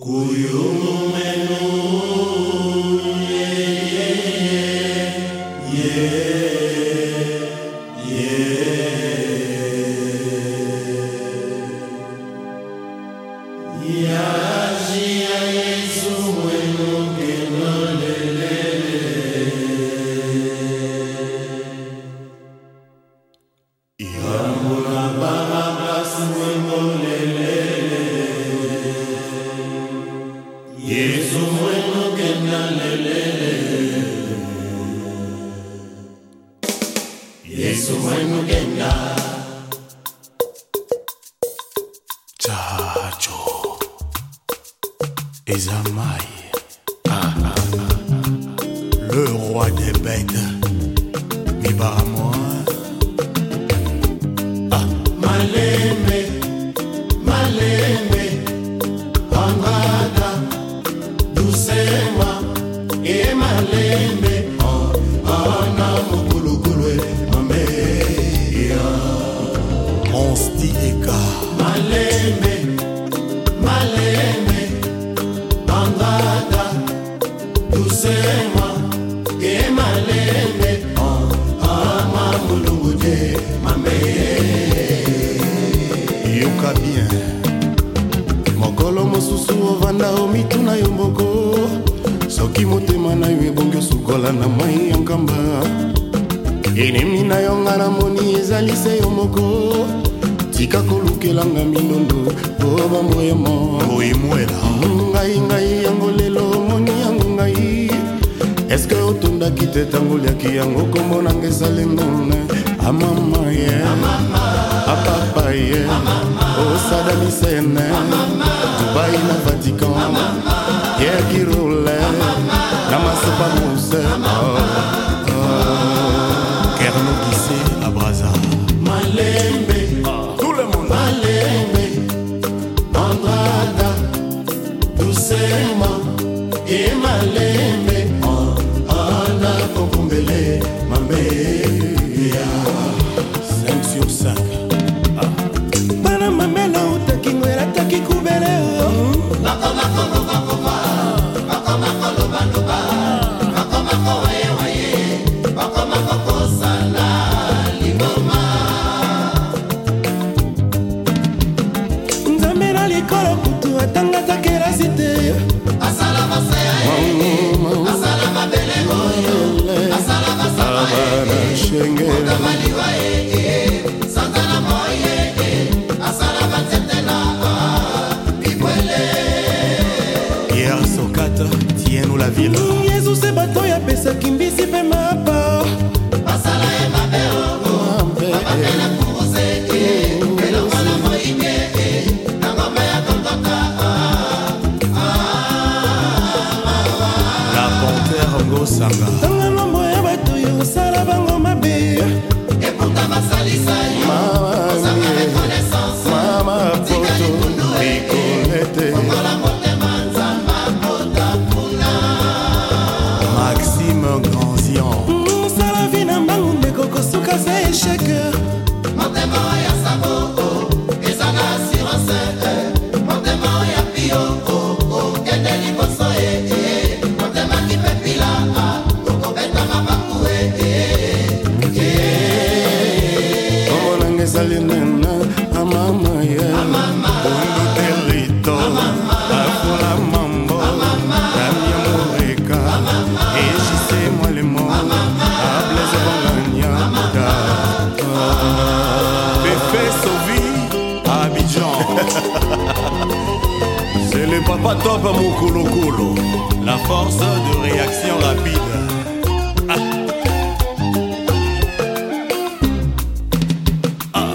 Yeah. Zamaï, ah, ah, ah, le roi des bêtes, va à moi. Ah. Malémé, malémé, angada, moi, et aimé. mosusu ovanda omituna yo moko soki motema na yo ebongi osukola na mai ya nkamba enemi na yo nga namoni ezali se yo moko tika kolukelanga minondo po bamboyemo boyemwela ngai ngai yango lelo omoni yango ngai eske otondaki te ntango oliaki yango kombo nanga esalengo amama ye yeah. apapa ye osadamisene dubai na vatican pierre kirole na masopa muse kernokise na braza malembe tout le monde malembe andrada dusema e malembe Até amanhã. Papa Top coulo-coulo La force de réaction rapide. Ah. ah.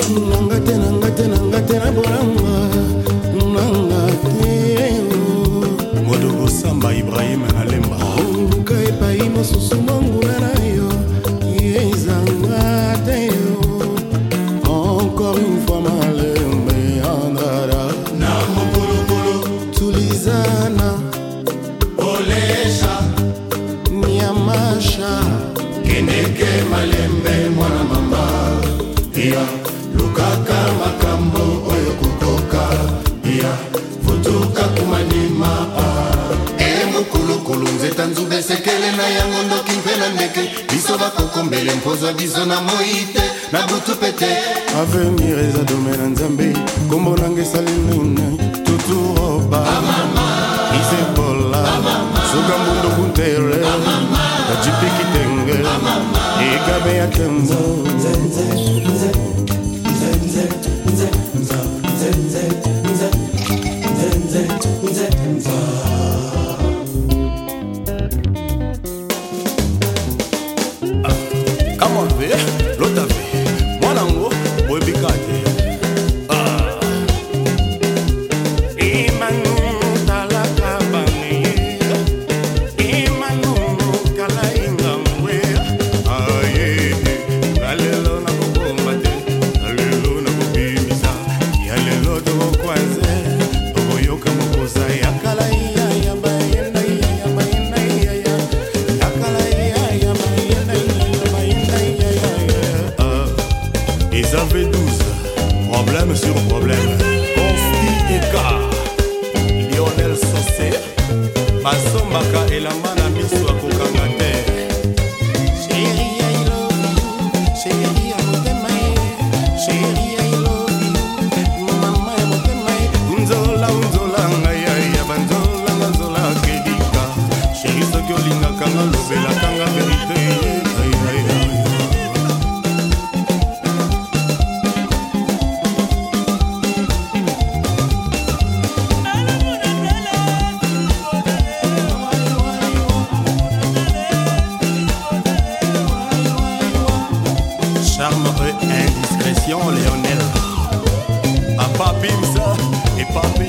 poza biso na moi te na butu pete avenir eza dome na nzambe nkombo nanga esali nini tuturoba isebola suka mbundobuntere kajipikitenge ekabe ya kenzo Come on, Ça fait 12, problème sur problème. Consti Eka, Lionel Sosé, basombaka elamba na miso akokanga te. Chérie, I love you, chérie, ya motema ye, chérie, I love you, mama ya motema ye. Nzola, nzola, ngai ya banzola, nga nzola kedika. Chérie, soki olingaka nga lobelaka nga verite ye, ayi ayi. Lionel. Léonel. À ah, papi, ça, et papi.